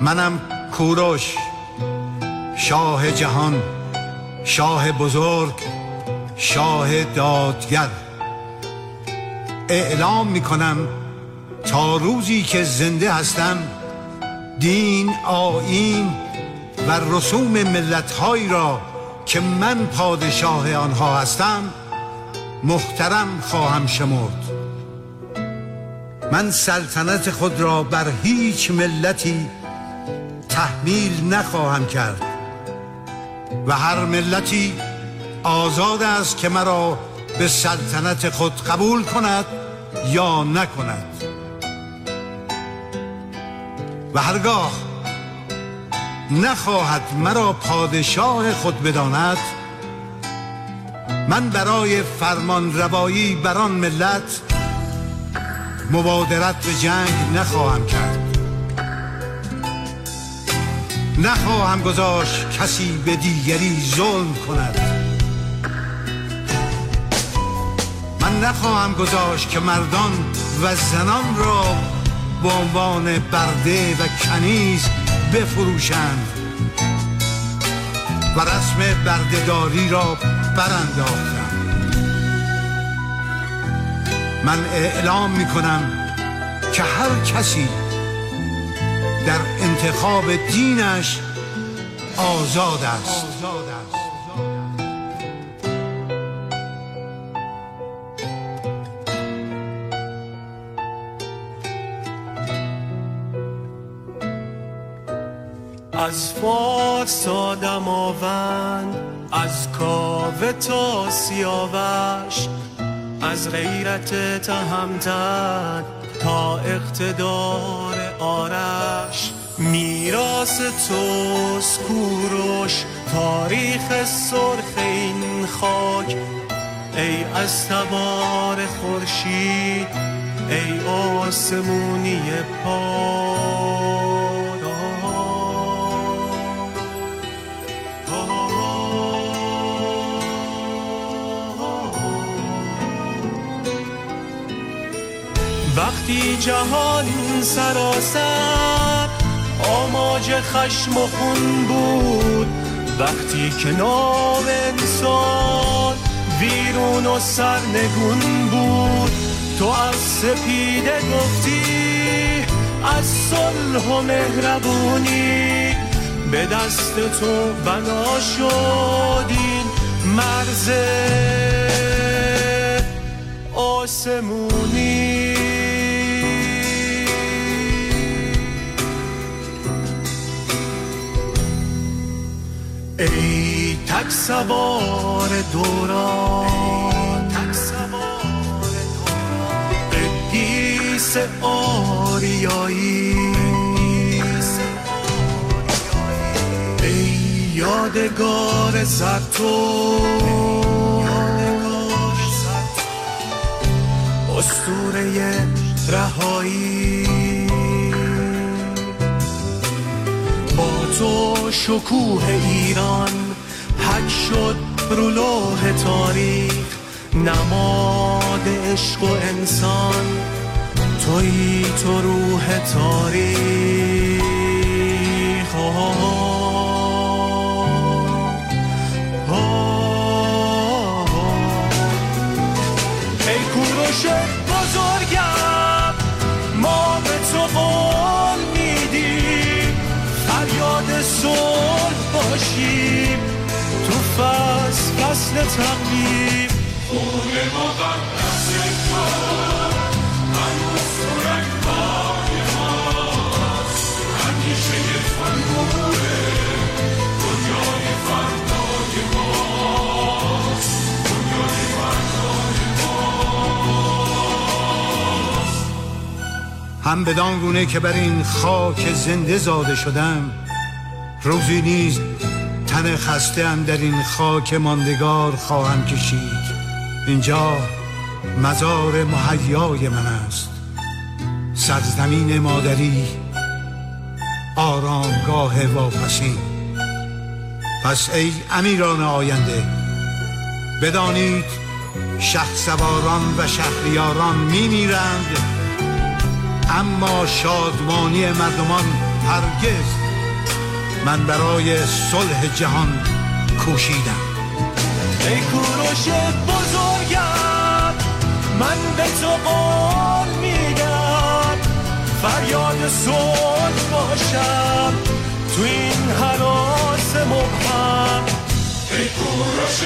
منم کوروش شاه جهان شاه بزرگ شاه دادگر. اعلام می‌کنم تا روزی که زنده هستم دین آین و رسوم ملتهایی را که من پادشاه آنها هستم محترم خواهم شمرد. من سلطنت خود را بر هیچ ملتی تحمیل نخواهم کرد. و هر ملتی آزاد است که مرا به سلطنت خود قبول کند یا نکند. و هرگاه نخواهد مرا پادشاه خود بداند من برای فرمان روایی بر آن ملت مبادرت به جنگ نخواهم کرد. نخواهم گذاشت کسی به دیگری ظلم کند. من نخواهم گذاشت که مردان و زنان را به عنوان برده و کنیز بفروشند و رسم بردهداری را برانداختم من اعلام می کنم که هر کسی در انتخاب دینش آزاد است. از فارس آدم آوند از کاوه تا سیاوش از غیرت تهمتن تا اقتدار آرش میراس توس کوروش تاریخ سرخ این خاک. ای از تبار خورشید ای آسمونی پاک. وقتی جهان سراسر آماج خشم و خون بود وقتی که نام انسان ویرون و سرنگون بود. تو از سپیده گفتی از صلح و مهربونی به دست تو بنا شدین مرز آسمونی. ای تک سوار دوران. قدیس آریایی. ای یادگار زرتو استوره رهایی. با تو شکوه ایران حک شد رو لوح تاریخ نماد عشق و انسان. توی تو روح تاریخ. صلح باشیم. تو فصل فصل تقویم خون مقدس تو هنوز تو رنگهای ماست همیشه تو نوره دنیای فردای ماست دنیای فردای هم بدان گونه که بر این خاک زنده زاده شدم روزی نیز تن خسته هم در این خاک ماندگار خواهم کشید. اینجا مزار محیای من است. سرزمین مادری آرامگاه واپسین پس ای امیران آینده بدانید شهسواران و شهریاران می میرند اما شادمانی مردمان هرگز من برای صلح جهان کوشیدم. ای کوروش بزرگم من به تو قول میدم فریاد صلح باشم تو این حراس مبهم. ای کوروش